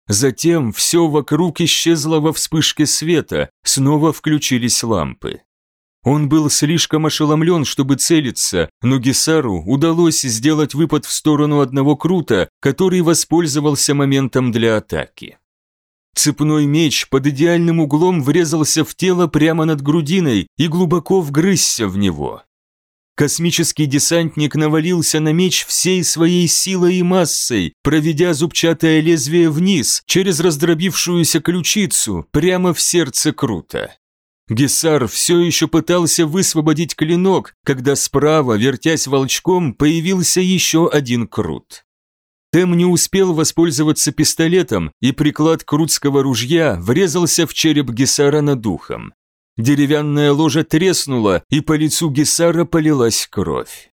Затем все вокруг исчезло во вспышке света, снова включились лампы. Он был слишком ошеломлен, чтобы целиться, но Гесару удалось сделать выпад в сторону одного крута, который воспользовался моментом для атаки. Цепной меч под идеальным углом врезался в тело прямо над грудиной и глубоко вгрызся в него. Космический десантник навалился на меч всей своей силой и массой, проведя зубчатое лезвие вниз, через раздробившуюся ключицу, прямо в сердце круто. Гесар все еще пытался высвободить клинок, когда справа, вертясь волчком, появился еще один крут. Тем не успел воспользоваться пистолетом, и приклад крутского ружья врезался в череп Гесара над духом. Деревянная ложа треснула, и по лицу Гесара полилась кровь.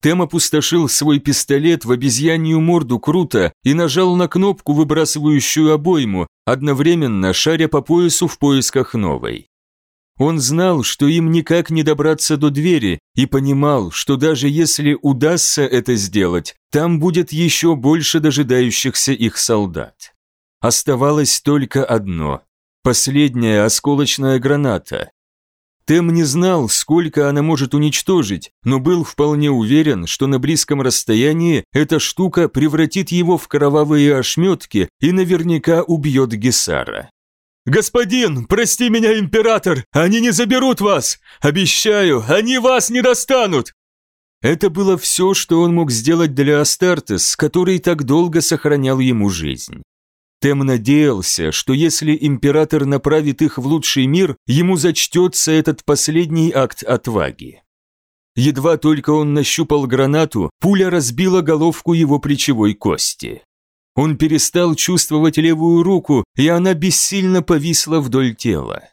Тем опустошил свой пистолет в обезьянью морду Крута и нажал на кнопку, выбрасывающую обойму, одновременно шаря по поясу в поисках новой. Он знал, что им никак не добраться до двери, и понимал, что даже если удастся это сделать, там будет еще больше дожидающихся их солдат. Оставалось только одно – последняя осколочная граната. Тем не знал, сколько она может уничтожить, но был вполне уверен, что на близком расстоянии эта штука превратит его в кровавые ошметки и наверняка убьет Гесара. «Господин, прости меня, император! Они не заберут вас! Обещаю, они вас не достанут!» Это было все, что он мог сделать для Астартес, который так долго сохранял ему жизнь. Тем надеялся, что если император направит их в лучший мир, ему зачтется этот последний акт отваги. Едва только он нащупал гранату, пуля разбила головку его плечевой кости. Он перестал чувствовать левую руку, и она бессильно повисла вдоль тела.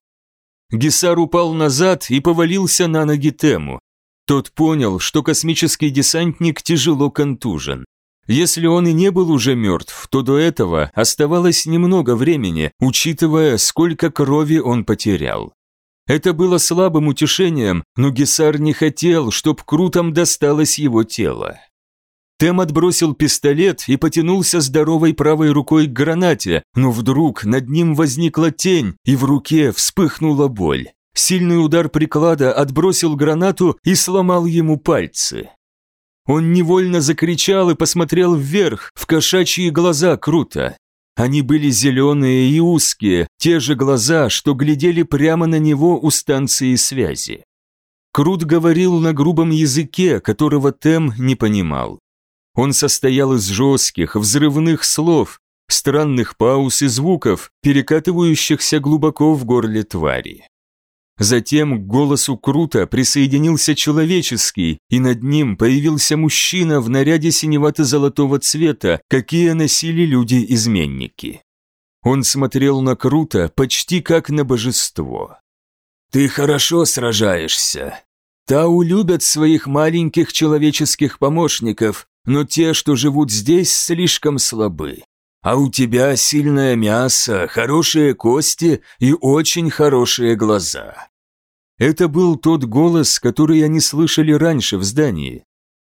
Гесар упал назад и повалился на ноги Тему. Тот понял, что космический десантник тяжело контужен. Если он и не был уже мертв, то до этого оставалось немного времени, учитывая, сколько крови он потерял. Это было слабым утешением, но Гесар не хотел, чтоб Крутом досталось его тело. Тем отбросил пистолет и потянулся здоровой правой рукой к гранате, но вдруг над ним возникла тень, и в руке вспыхнула боль. Сильный удар приклада отбросил гранату и сломал ему пальцы. Он невольно закричал и посмотрел вверх, в кошачьи глаза круто. Они были зеленые и узкие, те же глаза, что глядели прямо на него у станции связи. Крут говорил на грубом языке, которого Тем не понимал. Он состоял из жестких, взрывных слов, странных пауз и звуков, перекатывающихся глубоко в горле твари. Затем к голосу Крута присоединился человеческий, и над ним появился мужчина в наряде синевато-золотого цвета, какие носили люди-изменники. Он смотрел на Крута почти как на божество. ты хорошо сражаешься. Тау любят своих маленьких человеческих помощников, но те, что живут здесь, слишком слабы. А у тебя сильное мясо, хорошие кости и очень хорошие глаза». Это был тот голос, который они слышали раньше в здании.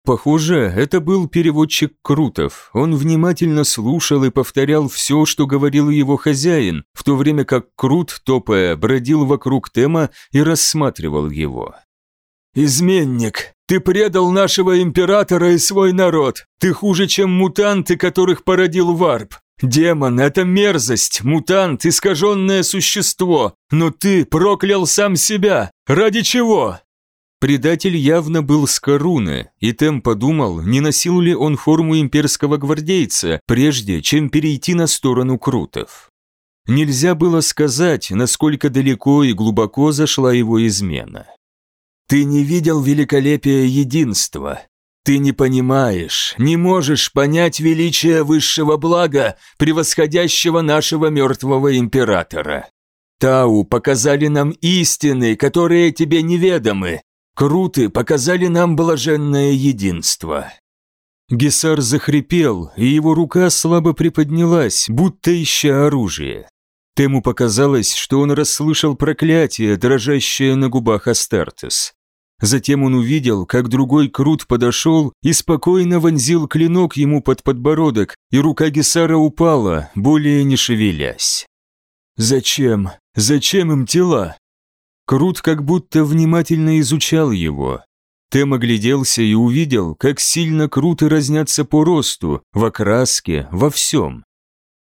Похоже, это был переводчик Крутов. Он внимательно слушал и повторял все, что говорил его хозяин, в то время как Крут, топая, бродил вокруг Тема и рассматривал его. «Изменник, ты предал нашего императора и свой народ. Ты хуже, чем мутанты, которых породил Варп. Демон – это мерзость, мутант – искаженное существо. Но ты проклял сам себя. Ради чего?» Предатель явно был с Коруны, и Тем подумал, не носил ли он форму имперского гвардейца, прежде чем перейти на сторону Крутов. Нельзя было сказать, насколько далеко и глубоко зашла его измена. «Ты не видел великолепия единства. Ты не понимаешь, не можешь понять величие высшего блага, превосходящего нашего мертвого императора. Тау показали нам истины, которые тебе неведомы, Круты показали нам блаженное единство». Гесар захрипел, и его рука слабо приподнялась, будто ища оружие. Тему показалось, что он расслышал проклятие, дрожащее на губах Астартес. Затем он увидел, как другой Крут подошел и спокойно вонзил клинок ему под подбородок, и рука Гесара упала, более не шевелясь. «Зачем? Зачем им тела?» Крут как будто внимательно изучал его. Тем огляделся и увидел, как сильно круты разнятся по росту, в окраске, во всем.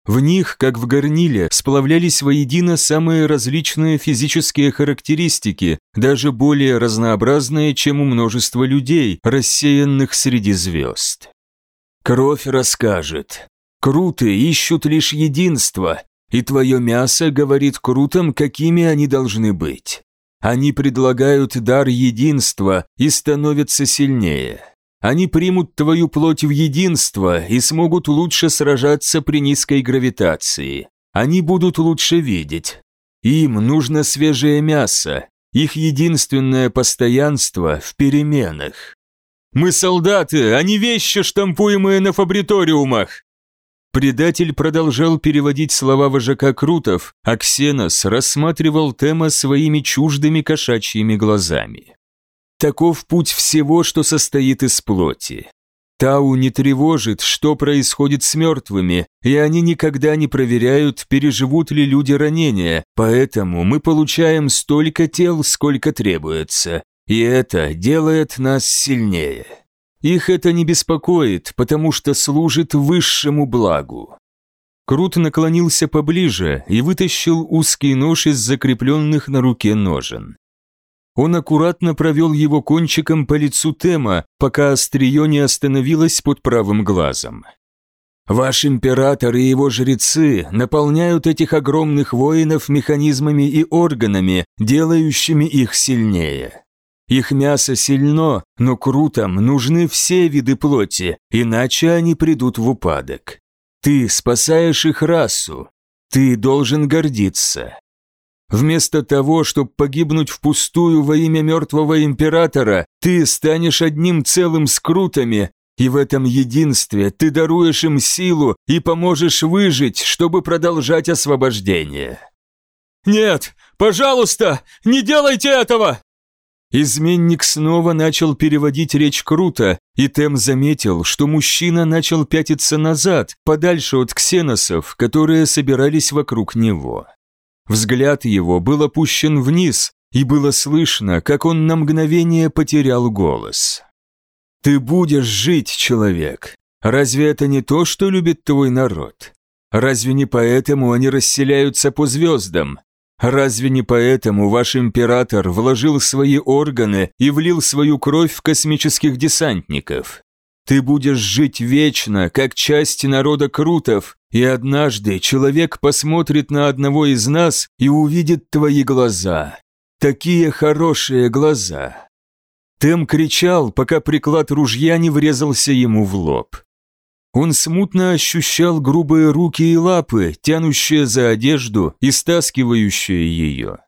В них, как в горниле, сплавлялись воедино самые различные физические характеристики, даже более разнообразные, чем у множества людей, рассеянных среди звезд. «Кровь расскажет. Круты ищут лишь единство, и твое мясо говорит крутам, какими они должны быть. Они предлагают дар единства и становятся сильнее. Они примут твою плоть в единство и смогут лучше сражаться при низкой гравитации. Они будут лучше видеть. Им нужно свежее мясо. Их единственное постоянство в переменах. «Мы солдаты, а не вещи, штампуемые на фабриториумах!» Предатель продолжал переводить слова вожака Крутов, а Ксенос рассматривал Тема своими чуждыми кошачьими глазами. Таков путь всего, что состоит из плоти. Тау не тревожит, что происходит с мертвыми, и они никогда не проверяют, переживут ли люди ранения, поэтому мы получаем столько тел, сколько требуется, и это делает нас сильнее. Их это не беспокоит, потому что служит высшему благу. Крут наклонился поближе и вытащил узкий нож из закрепленных на руке ножен. Он аккуратно провел его кончиком по лицу Тема, пока острие не остановилось под правым глазом. «Ваш император и его жрецы наполняют этих огромных воинов механизмами и органами, делающими их сильнее. Их мясо сильно, но крутам нужны все виды плоти, иначе они придут в упадок. Ты спасаешь их расу. Ты должен гордиться. Вместо того, чтобы погибнуть впустую во имя мертвого императора, ты станешь одним целым с крутами, и в этом единстве ты даруешь им силу и поможешь выжить, чтобы продолжать освобождение. «Нет, пожалуйста, не делайте этого!» Изменник снова начал переводить речь круто, и Тем заметил, что мужчина начал пятиться назад, подальше от ксеносов, которые собирались вокруг него. Взгляд его был опущен вниз, и было слышно, как он на мгновение потерял голос. «Ты будешь жить, человек. Разве это не то, что любит твой народ? Разве не поэтому они расселяются по звездам, Разве не поэтому ваш император вложил свои органы и влил свою кровь в космических десантников? Ты будешь жить вечно, как часть народа Крутов, и однажды человек посмотрит на одного из нас и увидит твои глаза. Такие хорошие глаза. Тем кричал, пока приклад ружья не врезался ему в лоб. Он смутно ощущал грубые руки и лапы, тянущие за одежду и стаскивающие ее.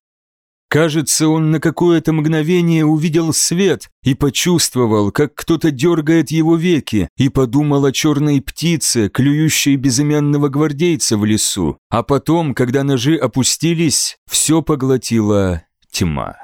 Кажется, он на какое-то мгновение увидел свет и почувствовал, как кто-то дергает его веки, и подумал о черной птице, клюющей безымянного гвардейца в лесу. А потом, когда ножи опустились, все поглотила тьма.